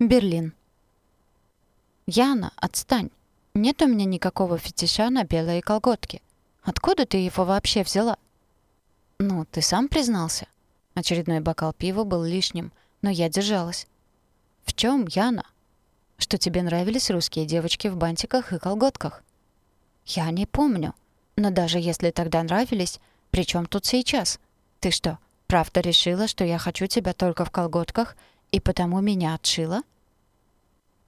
Берлин. «Яна, отстань. Нет у меня никакого фетиша на белые колготки. Откуда ты его вообще взяла?» «Ну, ты сам признался». Очередной бокал пива был лишним, но я держалась. «В чем, Яна?» «Что тебе нравились русские девочки в бантиках и колготках?» «Я не помню. Но даже если тогда нравились, при тут сейчас? Ты что, правда решила, что я хочу тебя только в колготках, и потому меня отшила?»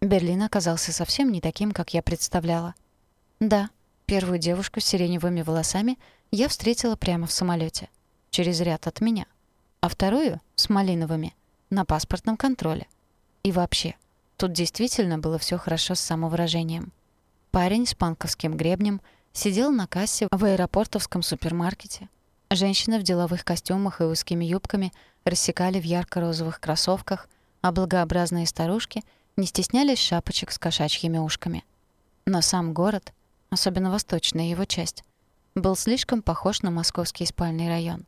Берлин оказался совсем не таким, как я представляла. Да, первую девушку с сиреневыми волосами я встретила прямо в самолете, через ряд от меня, а вторую — с малиновыми, на паспортном контроле. И вообще, тут действительно было все хорошо с самовыражением. Парень с панковским гребнем сидел на кассе в аэропортовском супермаркете. Женщины в деловых костюмах и узкими юбками рассекали в ярко-розовых кроссовках, а благообразные старушки — не стеснялись шапочек с кошачьими ушками. Но сам город, особенно восточная его часть, был слишком похож на московский спальный район.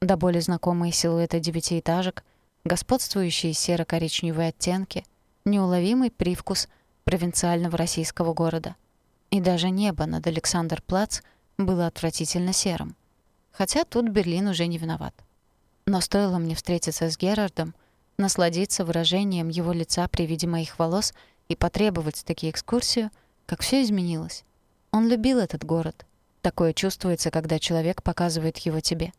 До боли знакомые силуэты девятиэтажек, господствующие серо-коричневые оттенки, неуловимый привкус провинциального российского города. И даже небо над Александр-Плац было отвратительно серым. Хотя тут Берлин уже не виноват. Но стоило мне встретиться с Герардом, насладиться выражением его лица при виде моих волос и потребовать таки экскурсию, как все изменилось. Он любил этот город. Такое чувствуется, когда человек показывает его тебе.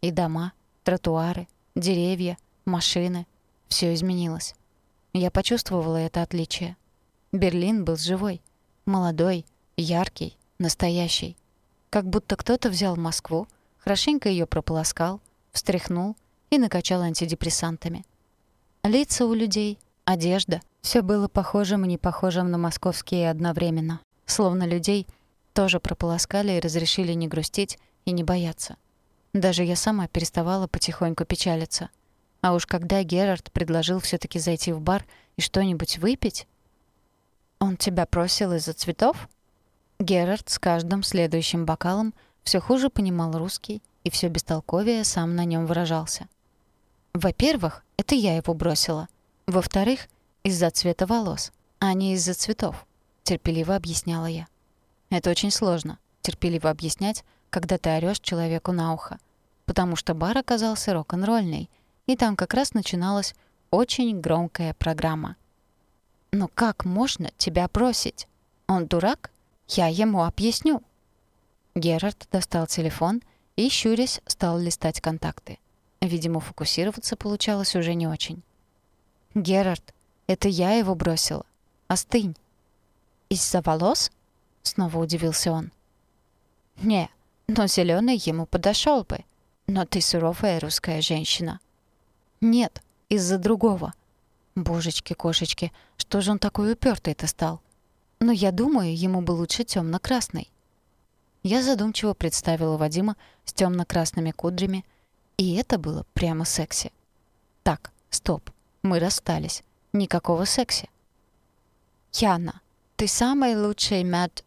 И дома, тротуары, деревья, машины — все изменилось. Я почувствовала это отличие. Берлин был живой, молодой, яркий, настоящий. Как будто кто-то взял Москву, хорошенько ее прополоскал, встряхнул и накачал антидепрессантами. Лица у людей, одежда — все было похожим и не похожим на московские одновременно. Словно людей тоже прополоскали и разрешили не грустить и не бояться. Даже я сама переставала потихоньку печалиться. А уж когда Герард предложил все таки зайти в бар и что-нибудь выпить... «Он тебя просил из-за цветов?» Герард с каждым следующим бокалом все хуже понимал русский и все бестолковее сам на нем выражался. Во-первых, это я его бросила. Во-вторых, из-за цвета волос, а не из-за цветов, терпеливо объясняла я. Это очень сложно терпеливо объяснять, когда ты орёшь человеку на ухо, потому что бар оказался рок-н-ролльный, и там как раз начиналась очень громкая программа. «Но как можно тебя бросить? Он дурак? Я ему объясню». Герард достал телефон и, щурясь, стал листать контакты. Видимо, фокусироваться получалось уже не очень. «Герард, это я его бросила. Остынь». «Из-за волос?» — снова удивился он. «Не, но зеленый ему подошел бы. Но ты суровая русская женщина». «Нет, из-за другого». «Божечки-кошечки, что же он такой упертый-то стал?» «Но я думаю, ему бы лучше темно красный Я задумчиво представила Вадима с темно красными кудрями, и это было прямо секси. Так, стоп. Мы расстались. Никакого секси. Яна, ты самый лучший Мэт...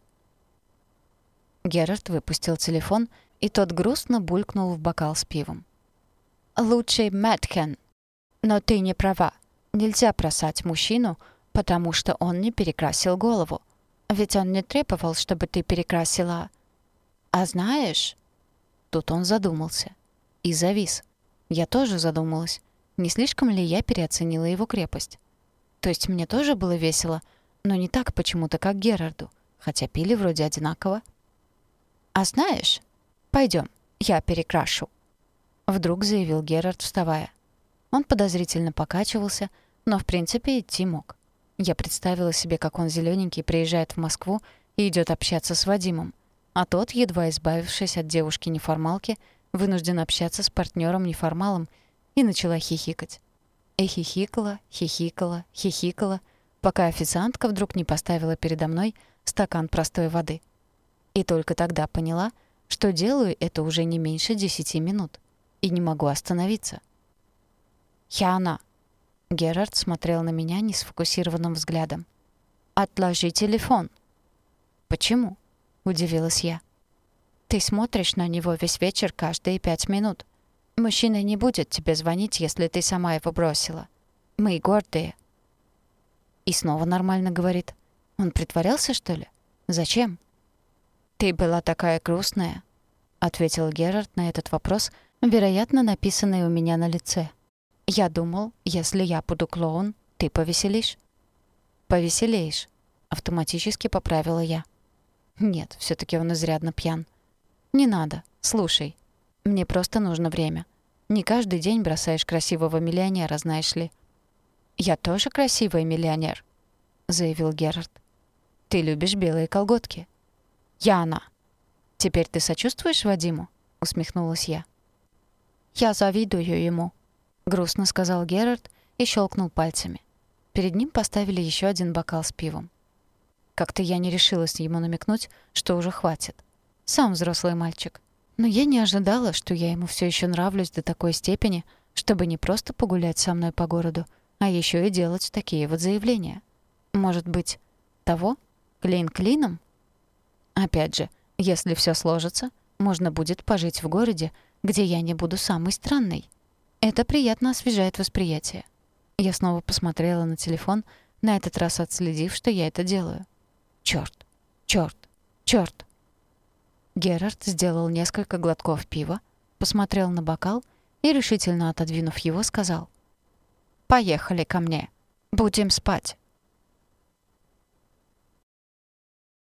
Герард выпустил телефон, и тот грустно булькнул в бокал с пивом. «Лучший Мэткен. Но ты не права. Нельзя бросать мужчину, потому что он не перекрасил голову. Ведь он не требовал, чтобы ты перекрасила. А знаешь...» Тут он задумался и завис. Я тоже задумалась, не слишком ли я переоценила его крепость. То есть мне тоже было весело, но не так почему-то, как Герарду, хотя пили вроде одинаково. «А знаешь, пойдем, я перекрашу», — вдруг заявил Герард, вставая. Он подозрительно покачивался, но в принципе идти мог. Я представила себе, как он зелененький приезжает в Москву и идет общаться с Вадимом, а тот, едва избавившись от девушки-неформалки, — вынужден общаться с партнером-неформалом, и начала хихикать. И хихикала, хихикала, хихикала, пока официантка вдруг не поставила передо мной стакан простой воды. И только тогда поняла, что делаю это уже не меньше десяти минут и не могу остановиться. «Яна!» Герард смотрел на меня несфокусированным взглядом. «Отложи телефон». «Почему?» — удивилась я. Ты смотришь на него весь вечер каждые пять минут. Мужчина не будет тебе звонить, если ты сама его бросила. Мы гордые». И снова нормально говорит. Он притворялся, что ли? Зачем? «Ты была такая грустная», — ответил Герард на этот вопрос, вероятно, написанный у меня на лице. «Я думал, если я буду клоун, ты повеселишь?» «Повеселеешь», — автоматически поправила я. «Нет, все таки он изрядно пьян». «Не надо. Слушай. Мне просто нужно время. Не каждый день бросаешь красивого миллионера, знаешь ли». «Я тоже красивый миллионер», — заявил Герард. «Ты любишь белые колготки». «Яна!» «Теперь ты сочувствуешь Вадиму?» — усмехнулась я. «Я завидую ему», — грустно сказал Герард и щелкнул пальцами. Перед ним поставили еще один бокал с пивом. Как-то я не решилась ему намекнуть, что уже хватит. Сам взрослый мальчик. Но я не ожидала, что я ему все еще нравлюсь до такой степени, чтобы не просто погулять со мной по городу, а еще и делать такие вот заявления. Может быть, того? Клин клином? Опять же, если все сложится, можно будет пожить в городе, где я не буду самой странной. Это приятно освежает восприятие. Я снова посмотрела на телефон, на этот раз отследив, что я это делаю. Чёрт, чёрт, чёрт. Герард сделал несколько глотков пива, посмотрел на бокал и, решительно отодвинув его, сказал. «Поехали ко мне. Будем спать».